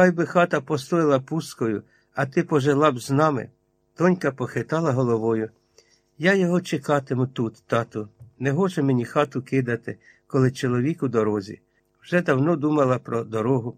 Хай би хата постояла пусткою, а ти пожила б з нами. Тонька похитала головою. Я його чекатиму тут, тату. Не гоже мені хату кидати, коли чоловік у дорозі. Вже давно думала про дорогу,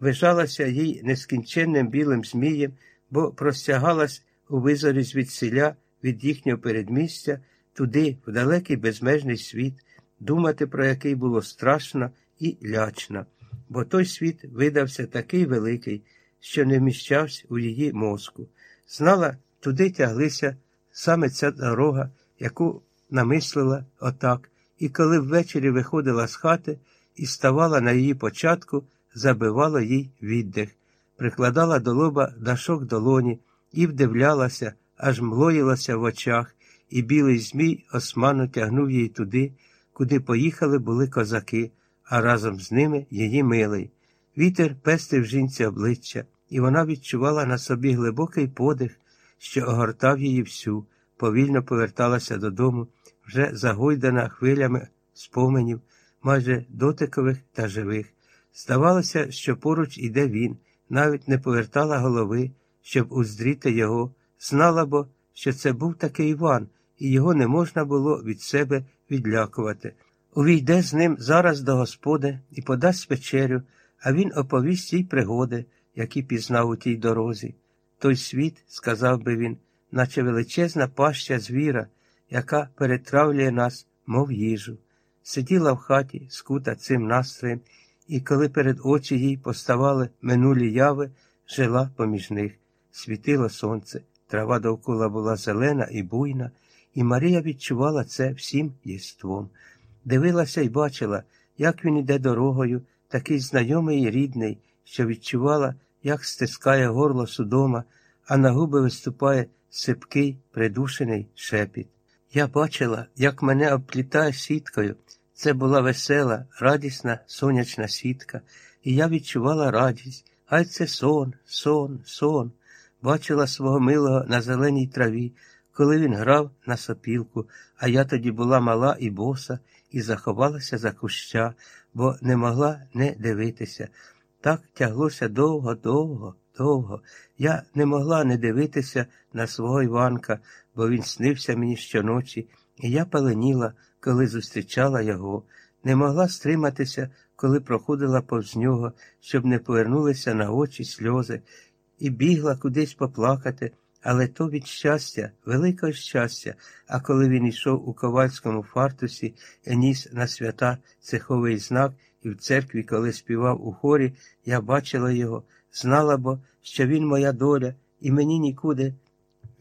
вижалася їй нескінченним білим змієм, бо простягалась у визорі звідсіля від їхнього передмістя туди, в далекий безмежний світ, думати, про який було страшно і лячно, бо той світ видався такий великий, що не вміщався у її мозку. Знала, туди тяглися саме ця дорога, яку намислила отак, і коли ввечері виходила з хати і ставала на її початку, забивала їй віддих, прикладала до лоба дашок долоні і вдивлялася, аж млоїлася в очах, і білий змій османо тягнув її туди, куди поїхали були козаки, а разом з ними її милий. Вітер пестив жінці обличчя, і вона відчувала на собі глибокий подих, що огортав її всю, повільно поверталася додому, вже загойдана хвилями споменів, майже дотикових та живих. Здавалося, що поруч іде він, навіть не повертала голови, щоб уздріти його, знала бо, що це був такий Іван, і його не можна було від себе відлякувати. Увійде з ним зараз до Господи і подасть вечерю, а він оповість їй пригоди, які пізнав у тій дорозі. Той світ, сказав би він, наче величезна паща звіра, яка перетравлює нас, мов їжу. Сиділа в хаті, скута цим настроєм, і коли перед очі їй поставали минулі яви, жила поміж них. Світило сонце, трава довкола була зелена і буйна, і Марія відчувала це всім єством. Дивилася і бачила, як він іде дорогою, такий знайомий і рідний, що відчувала, як стискає горло судома, а на губи виступає сипкий, придушений шепіт. Я бачила, як мене обплітає сіткою. Це була весела, радісна сонячна сітка, і я відчувала радість. Хай це сон, сон, сон. Бачила свого милого на зеленій траві, коли він грав на сопілку, а я тоді була мала і боса, і заховалася за куща, бо не могла не дивитися. Так тяглося довго, довго, довго. Я не могла не дивитися на свого Іванка, бо він снився мені щоночі, і я паленіла, коли зустрічала його, не могла стриматися, коли проходила повз нього, щоб не повернулися на очі сльози, і бігла кудись поплакати, але то від щастя, великого щастя, а коли він йшов у ковальському фартусі ніс на свята цеховий знак, і в церкві, коли співав у хорі, я бачила його, знала бо, що він моя доля, і мені нікуди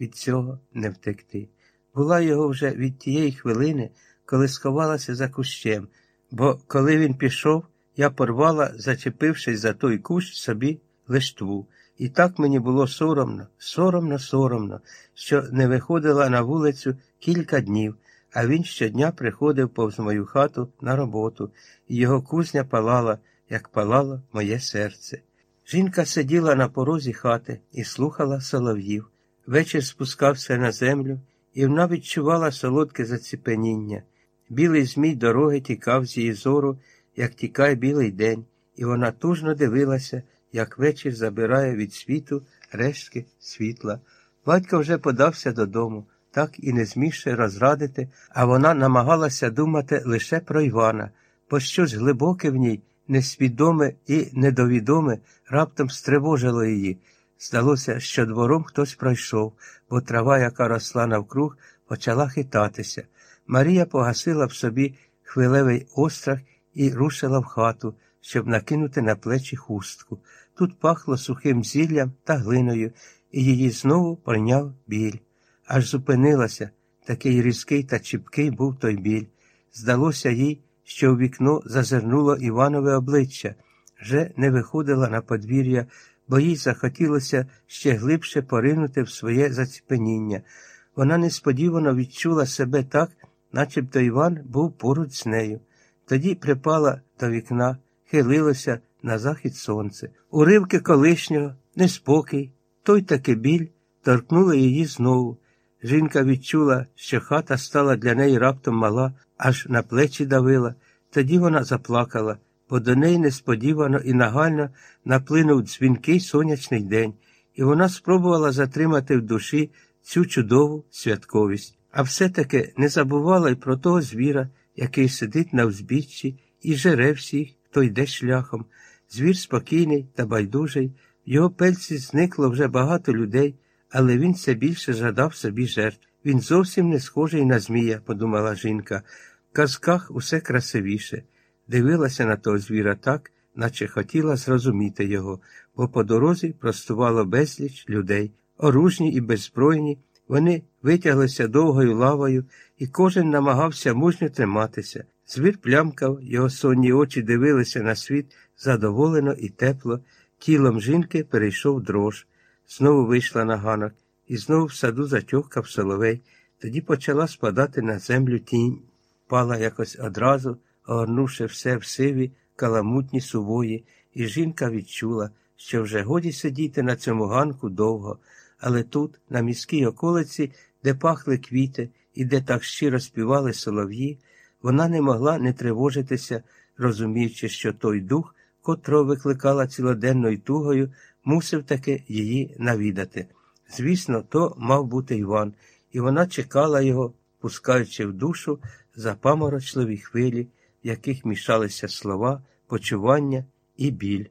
від цього не втекти. Була його вже від тієї хвилини, коли сховалася за кущем, бо коли він пішов, я порвала, зачепившись за той кущ собі лиштву. І так мені було соромно, соромно, соромно, що не виходила на вулицю кілька днів, а він щодня приходив повз мою хату на роботу, і його кузня палала, як палало моє серце. Жінка сиділа на порозі хати і слухала солов'їв. Вечір спускався на землю, і вона відчувала солодке заціпеніння. Білий змій дороги тікав з її зору, як тікає білий день, і вона тужно дивилася, як вечір забирає від світу рештки світла. Батько вже подався додому, так і не змігши розрадити, а вона намагалася думати лише про Івана, бо щось глибоке в ній, несвідоме і недовідоме, раптом стривожило її. Здалося, що двором хтось пройшов, бо трава, яка росла навкруг, почала хитатися. Марія погасила в собі хвилевий острах і рушила в хату, щоб накинути на плечі хустку. Тут пахло сухим зіллям та глиною, і її знову прийняв біль. Аж зупинилася, такий різкий та чіпкий був той біль. Здалося їй, що у вікно зазирнуло Іванове обличчя, вже не виходила на подвір'я, бо їй захотілося ще глибше поринути в своє заціпеніння. Вона несподівано відчула себе так, начебто Іван був поруч з нею. Тоді припала до вікна, хилилося на захід сонце. Уривки колишнього, неспокій, той таки біль торкнули її знову. Жінка відчула, що хата стала для неї раптом мала, аж на плечі давила. Тоді вона заплакала, бо до неї несподівано і нагально наплинув дзвінкий сонячний день, і вона спробувала затримати в душі цю чудову святковість, а все-таки не забувала й про того звіра, який сидить на узбіччі і жере всіх, хто йде шляхом. Звір спокійний та байдужий, в його пельці зникло вже багато людей, але він все більше жадав собі жертв. Він зовсім не схожий на Змія, подумала жінка. В казках усе красивіше. Дивилася на того звіра так, наче хотіла зрозуміти його, бо по дорозі простувало безліч людей, оружні і беззбройні. Вони витяглися довгою лавою, і кожен намагався мужньо триматися. Звір плямкав, його сонні очі дивилися на світ задоволено і тепло. Тілом жінки перейшов дрож. Знову вийшла на ганок, і знову в саду затьохкав соловей. Тоді почала спадати на землю тінь, пала якось одразу, огорнувши все в сиві, каламутні сувої, і жінка відчула, що вже годі сидіти на цьому ганку довго, але тут, на міській околиці, де пахли квіти і де так щиро співали солов'ї, вона не могла не тривожитися, розуміючи, що той дух, котрого викликала цілоденною тугою, мусив таки її навідати. Звісно, то мав бути Іван, і вона чекала його, пускаючи в душу запаморочливі хвилі, в яких мішалися слова, почування і біль.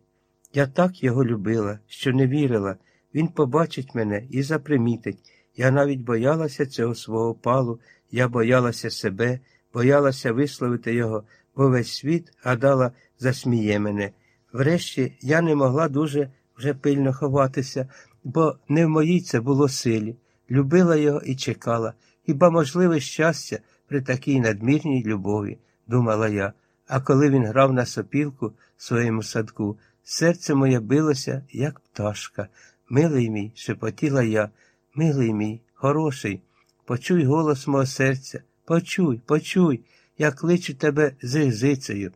Я так його любила, що не вірила. Він побачить мене і запримітить. Я навіть боялася цього свого палу, я боялася себе, боялася висловити його, бо весь світ, гадала, засміє мене. Врешті я не могла дуже вже пильно ховатися, бо не в моїй це було силі. Любила його і чекала. Хіба можливе щастя при такій надмірній любові, думала я. А коли він грав на сопілку в своєму садку, серце моє билося, як пташка. Милий мій, шепотіла я, милий мій, хороший, почуй голос мого серця, почуй, почуй, я кличу тебе з язицею.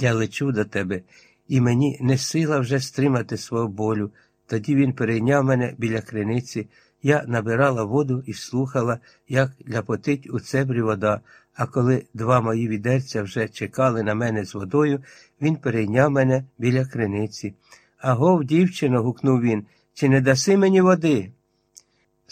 Я лечу до тебе, і мені не сила вже стримати свого болю. Тоді він перейняв мене біля криниці. Я набирала воду і слухала, як ляпотить у цебрі вода, а коли два мої відерця вже чекали на мене з водою, він перейняв мене біля криниці. Агов, дівчино, гукнув він, чи не даси мені води?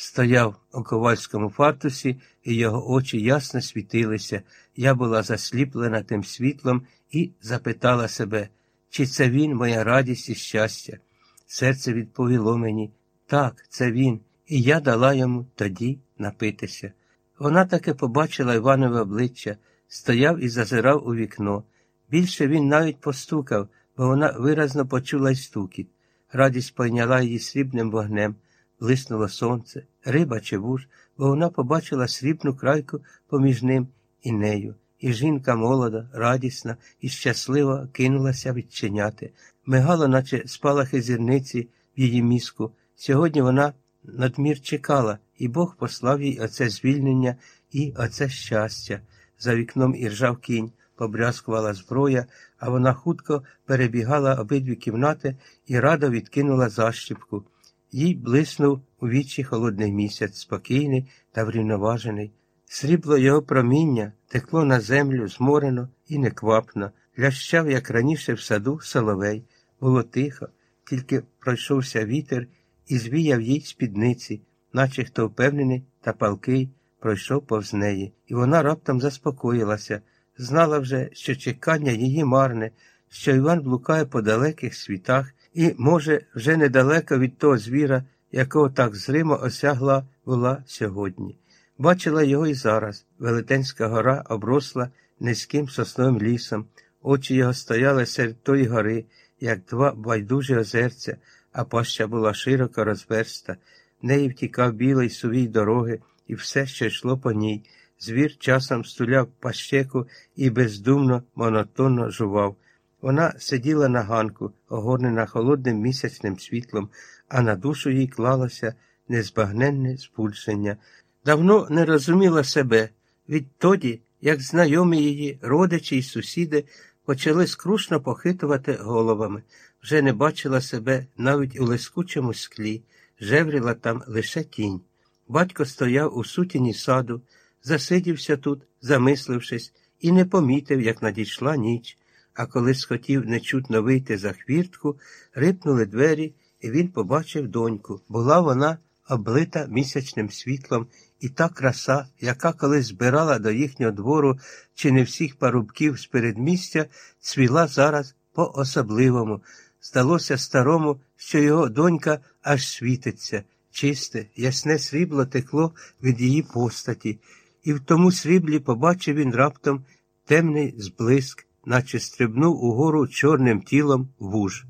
Стояв у ковальському фартусі, і його очі ясно світилися. Я була засліплена тим світлом і запитала себе, чи це він, моя радість і щастя. Серце відповіло мені так, це він, і я дала йому тоді напитися. Вона таки побачила Іванове обличчя, стояв і зазирав у вікно. Більше він навіть постукав, бо вона виразно почула й стукіт. Радість пойняла її срібним вогнем, блиснуло сонце, риба чи вуж, бо вона побачила срібну крайку поміж ним і нею. І жінка молода, радісна і щаслива кинулася відчиняти. Мигало, наче спалахи зірниці в її мізку. Сьогодні вона надмір чекала, і Бог послав їй оце звільнення і оце щастя. За вікном іржав кінь, побрязкувала зброя, а вона хутко перебігала обидві кімнати і радо відкинула защіпку. Їй блиснув у вічі холодний місяць, спокійний та врівноважений. Срібло його проміння текло на землю зморено і неквапно, лящав, як раніше в саду, соловей. Було тихо, тільки пройшовся вітер і звіяв їй спідниці, наче хто впевнений та палкий, пройшов повз неї, і вона раптом заспокоїлася, знала вже, що чекання її марне, що Іван блукає по далеких світах і, може, вже недалеко від того звіра, якого так зримо осягла була сьогодні. Бачила його і зараз. Велетенська гора обросла низьким сосновим лісом, очі його стояли серед тої гори, як два байдужі озерця, а паща була широко розверста. В неї втікав білий сувій дороги, і все, що йшло по ній. Звір часом стуляв пащеку і бездумно, монотонно жував. Вона сиділа на ганку, огорнена холодним місячним світлом, а на душу їй клалося незбагненне збульшення. Давно не розуміла себе відтоді, як знайомі її родичі й сусіди почали скрушно похитувати головами, вже не бачила себе навіть у лискучому склі, жевріла там лише тінь. Батько стояв у сутіні саду, засидівся тут, замислившись, і не помітив, як надійшла ніч. А коли схотів нечутно вийти за хвіртку, рипнули двері, і він побачив доньку. Була вона облита місячним світлом, і та краса, яка колись збирала до їхнього двору чи не всіх парубків з передмістя, цвіла зараз по-особливому. Здалося старому, що його донька аж світиться, чисте, ясне срібло текло від її постаті, і в тому сріблі побачив він раптом темний зблиск, наче стрибнув угору чорним тілом вуж.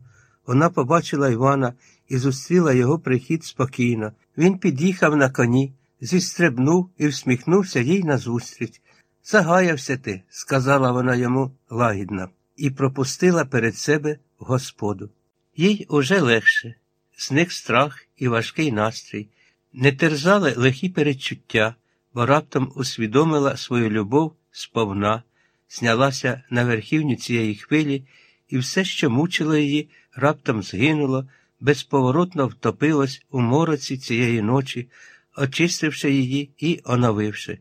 Вона побачила Івана і зустріла його прихід спокійно. Він під'їхав на коні, зістрибнув і всміхнувся їй назустріч. Загаявся ти, сказала вона йому лагідно, і пропустила перед себе господу. Їй уже легше, зник страх і важкий настрій, не терзали лихі перечуття, бо раптом усвідомила свою любов сповна, знялася на верхівню цієї хвилі, і все, що мучило її, раптом згинуло, безповоротно втопилось у мороці цієї ночі, очистивши її і оновивши.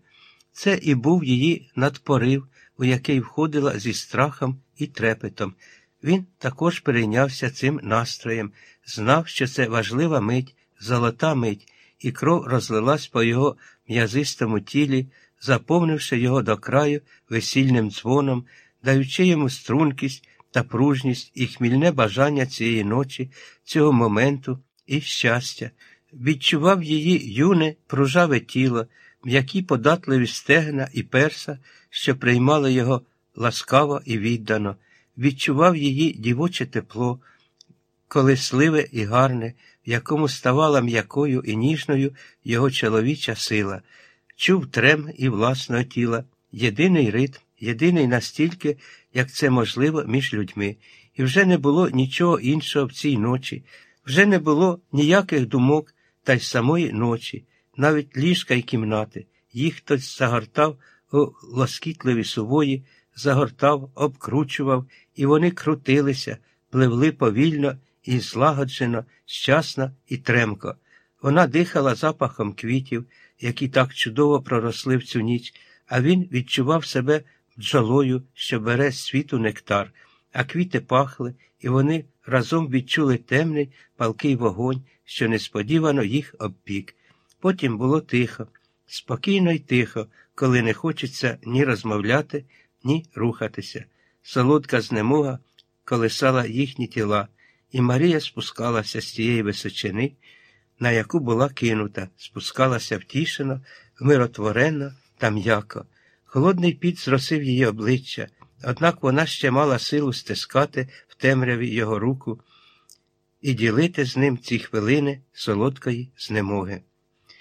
Це і був її надпорив, у який входила зі страхом і трепетом. Він також перейнявся цим настроєм, знав, що це важлива мить, золота мить, і кров розлилась по його м'язистому тілі, заповнивши його до краю весільним дзвоном, даючи йому стрункість та пружність і хмільне бажання цієї ночі, цього моменту і щастя. Відчував її юне, пружаве тіло, м'які податливі стегна і перса, що приймали його ласкаво і віддано, відчував її дівоче тепло, колесливе і гарне, в якому ставала м'якою і ніжною його чоловіча сила, чув трем і власного тіла, єдиний ритм, єдиний настільки, як це можливо між людьми, і вже не було нічого іншого в цій ночі, вже не було ніяких думок та й самої ночі, навіть ліжка й кімнати. Їх хтось загортав у лоскітливі сувої, загортав, обкручував, і вони крутилися, пливли повільно і злагоджено, щасно і тремко. Вона дихала запахом квітів, які так чудово проросли в цю ніч, а він відчував себе бджолою, що бере з світу нектар, а квіти пахли, і вони разом відчули темний палкий вогонь, що несподівано їх обпік. Потім було тихо, спокійно й тихо, коли не хочеться ні розмовляти, ні рухатися. Солодка знемога колисала їхні тіла, і Марія спускалася з тієї височини, на яку була кинута, спускалася втішено, миротворено та м'яко. Холодний піт зросив її обличчя, однак вона ще мала силу стискати в темряві його руку і ділити з ним ці хвилини солодкої знемоги.